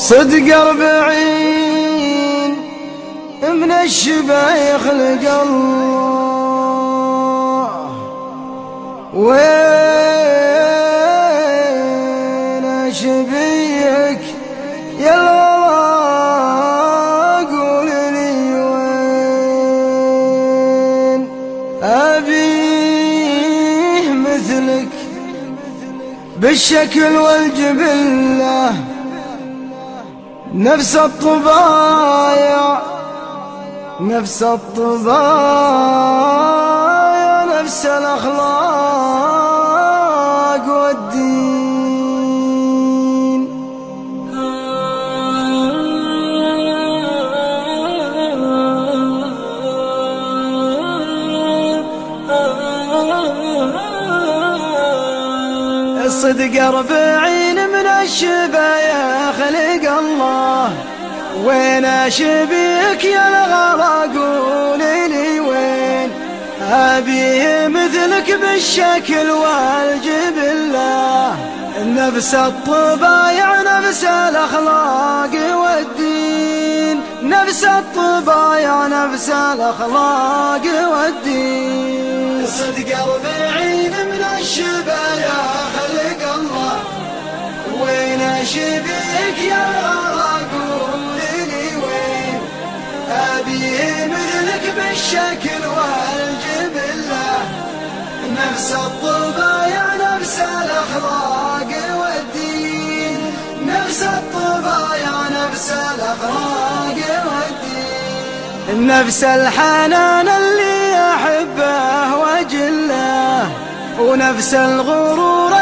صدق أربعين من الشبايخ خلق الله وين شبيك يا الله قول لي وين أبيه مثلك بالشكل والجبله نفس الطبايع نفس الطبايع نفس الأخلاق والدين. الصدق أربعين من الشبايا خلق الله. وين شبيك يا الغلا قولي لي وين؟ أبيه مثلك بالشكل والجبلة نفس الطبايع نفس الأخلاق والدين. نفس الطبايع نفس الأخلاق والدين. صدق أربعين من الشبايا وين شبيك يا قولي وين أبيه مثلك بالشكل والجبلة نفس الطبايع نفس الأخلاق والدين. نفس الطبايع نفس الأخلاق والدين. نفس الحنان اللي أحبه وجله. ونفس الغرور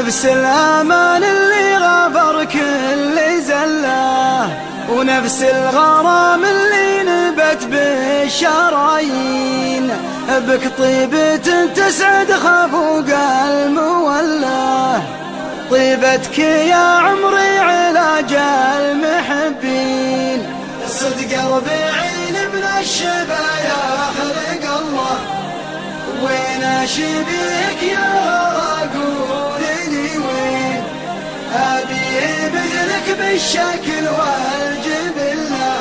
نفس الأمان اللي غفر كل زله ونفس الغرام اللي نبت بالشرايين بك طيبة تسعد خفوق المولاه طيبتك يا عمري علاج المحبين صدق أربعين من الشبايا خلق الله. وين شبيك يا وين أبيه مثلك بالشكل والجبلة.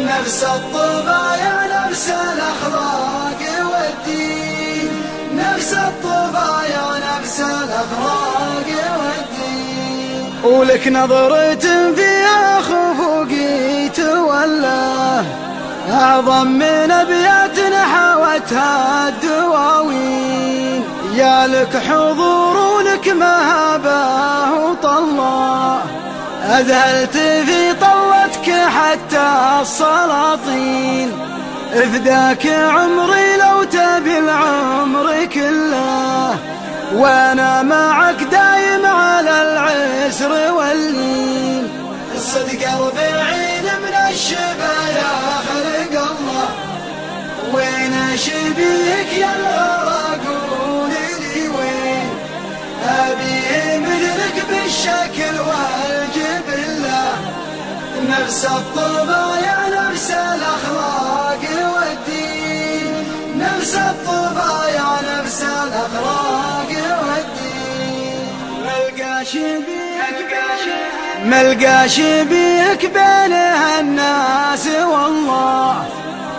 نفس الطبايع نفس الأخلاق والدين. نفس الطبايع نفس الأخلاق والدين. ولك نظرة فيها خفوقي تولى أعظم من أبيات حوتها الدواوين. يا لك حضور ولك مهابة وطلة أذهلت في طلتك حتى السلاطين. افداك عمري لو تبي العمر كله. وأنا معك دايم على العسر واللين. الصدق أربعين من الشبايا خلق الله. وين شبيك يا الغلا مثلك بالشكل والجبلة. نفس الطبايع نفس الأخلاق والدين. نفس الطبايع نفس الأخلاق والدين. ملقى شبيك ملقى شبيك بين الناس والله.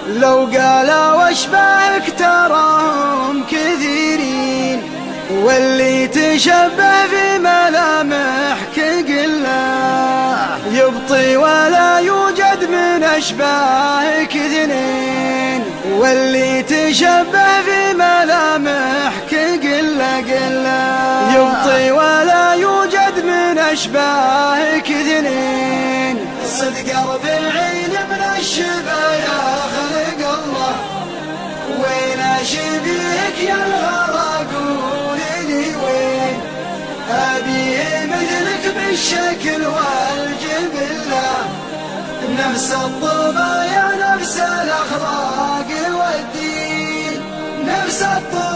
لو قالوا واشباهك تراهم كثيرين. واللي تشبه في ملامحك قله يبطي ولا يوجد من أشباهك اثنين واللي تشبه في ملامحك قله قله يبطي ولا يوجد من أشباهك اثنين صدق أربعين من الشبايا خلق الله. وين شبيك يا الغلا مثلك بالشكل والجبلة نفس الطبايع نفس الأخلاق والدين. نفس الطبايع